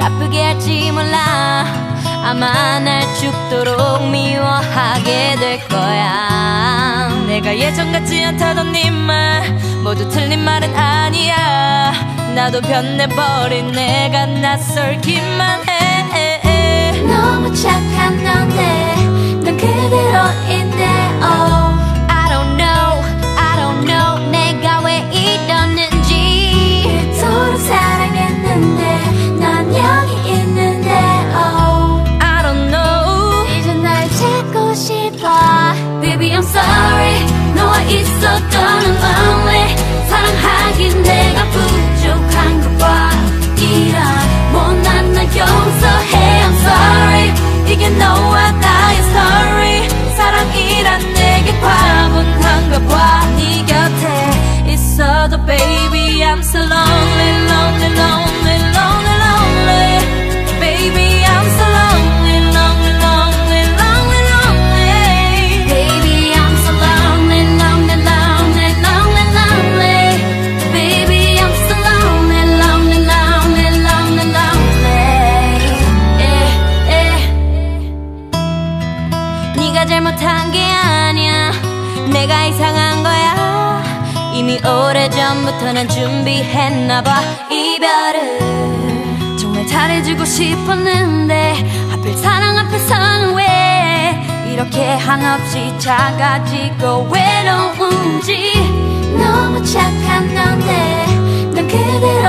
날 아프게 할지 몰라. 아마 날 죽도록 미워하게 될 거야. 내가 예전 같지 않다던 네 말 모두 틀린 말은 아니야. 나도 변해버린 내가 낯설기만 해. 너무 착한 넌데 넌 그대로인 I'm sorry. 너와 있었던 lonely. 사랑하긴 내가 부족한 것봐 이런 못난 날 용서해. I'm sorry. 이게 너와 나의 story. 사랑이란 내게 과분한가 봐 네 곁에 있어도 baby I'm so lonely 잘못한 게 아니야. 내가 이상한 거야. 이미 오래전부터 난 준비했나 봐 이별을. 정말 잘해주고 싶었는데 하필 사랑 앞에서는 왜 이렇게 한없이 작아지고 외로운지 너무 착한 넌데 넌 그대